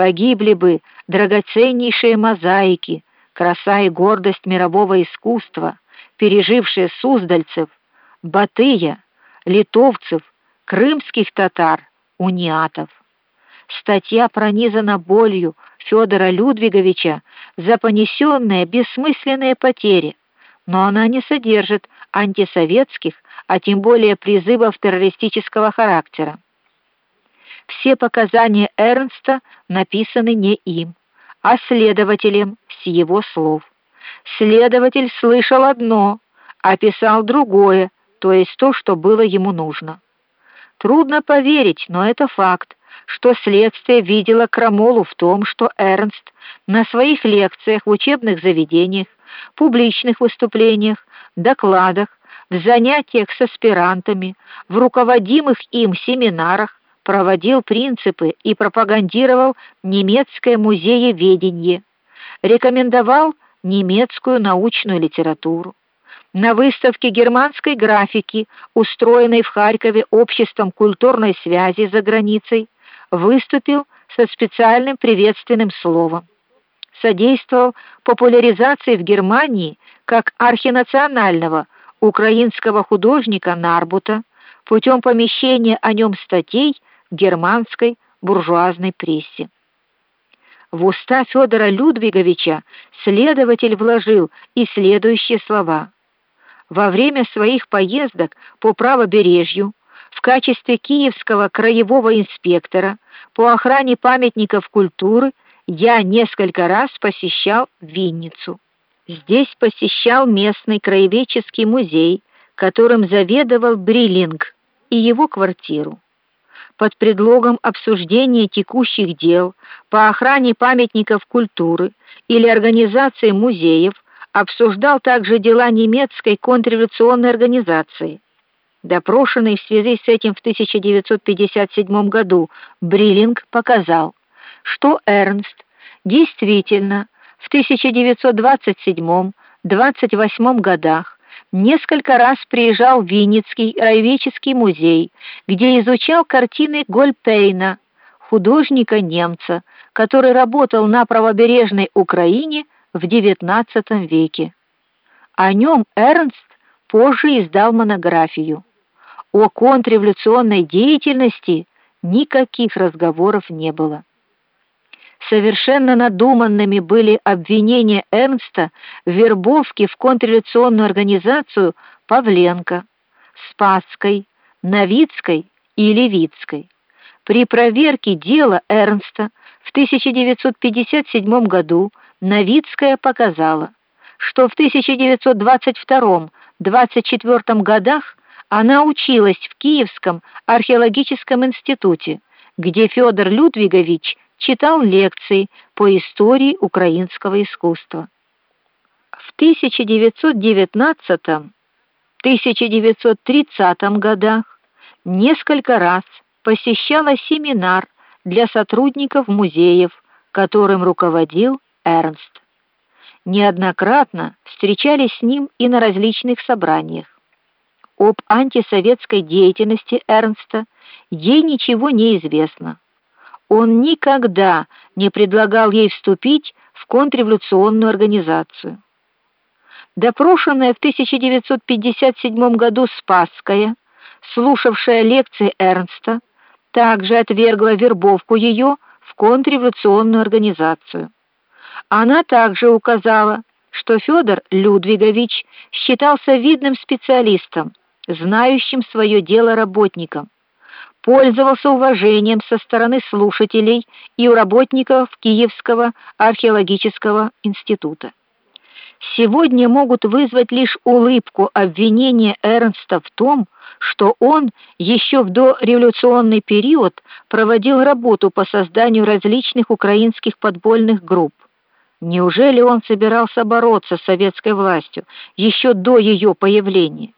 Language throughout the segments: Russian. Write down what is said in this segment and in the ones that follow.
погибли бы драгоценнейшие мозаики, краса и гордость мирового искусства, пережившие суздальцев, батыя, литовцев, крымских татар, униатов. Статья пронизана болью Федора Людвиговича за понесенные бессмысленные потери, но она не содержит антисоветских, а тем более призывов террористического характера. Все показания Эрнста написаны не им, а следователем с его слов. Следователь слышал одно, а писал другое, то есть то, что было ему нужно. Трудно поверить, но это факт, что следствие видело крамолу в том, что Эрнст на своих лекциях в учебных заведениях, публичных выступлениях, докладах, в занятиях с аспирантами, в руководимых им семинарах проводил принципы и пропагандировал немецкое музееведение, рекомендовал немецкую научную литературу. На выставке германской графики, устроенной в Харькове обществом культурной связи за границей, выступил со специальным приветственным словом. Содействовал популяризации в Германии как архинационального украинского художника Нарбута путем помещения о нем статей германской буржуазной прессе. В уста Федора Людвиговича следователь вложил и следующие слова: Во время своих поездок по правобережью в качестве киевского краевого инспектора по охране памятников культуры я несколько раз посещал Винницу. Здесь посещал местный краеведческий музей, которым заведовал Бриллинг, и его квартиру под предлогом обсуждения текущих дел по охране памятников культуры или организации музеев обсуждал также дела немецкой контрреволюционной организации. Допрошенный в связи с этим в 1957 году Бриллинг показал, что Эрнст действительно в 1927-28 годах несколько раз приезжал в Винницкий краеведческий музей, где изучал картины Гольпейна, художника-немца, который работал на правобережной Украине в XIX веке. О нем Эрнст позже издал монографию. О контрреволюционной деятельности никаких разговоров не было. Совершенно надуманными были обвинения Эрнста в вербовке в контрреволюционную организацию Павленко, Спасской, Новицкой и Левицкой. При проверке дела Эрнста в 1957 году Новицкая показала, что в 1922-24 годах она училась в Киевском археологическом институте, где Федор Людвигович читал лекции по истории украинского искусства. В 1919-1930 годах несколько раз посещала семинар для сотрудников музеев, которым руководил Эрнст. Неоднократно встречались с ним и на различных собраниях. Об антисоветской деятельности Эрнста ей ничего не известно он никогда не предлагал ей вступить в контрреволюционную организацию. Допрошенная в 1957 году Спасская, слушавшая лекции Эрнста, также отвергла вербовку ее в контрреволюционную организацию. Она также указала, что Федор Людвигович считался видным специалистом, знающим свое дело работником пользовался уважением со стороны слушателей и у работников Киевского археологического института. Сегодня могут вызвать лишь улыбку обвинения Эрнста в том, что он еще в дореволюционный период проводил работу по созданию различных украинских подпольных групп. Неужели он собирался бороться с советской властью еще до ее появления?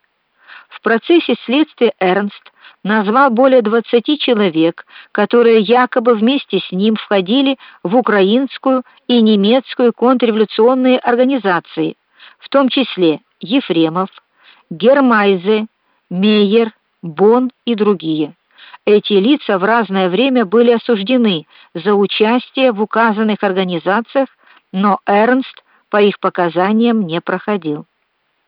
В процессе следствия Эрнст назвал более 20 человек, которые якобы вместе с ним входили в украинскую и немецкую контрреволюционные организации, в том числе Ефремов, Гермайзе, Мейер, Бон и другие. Эти лица в разное время были осуждены за участие в указанных организациях, но Эрнст по их показаниям не проходил.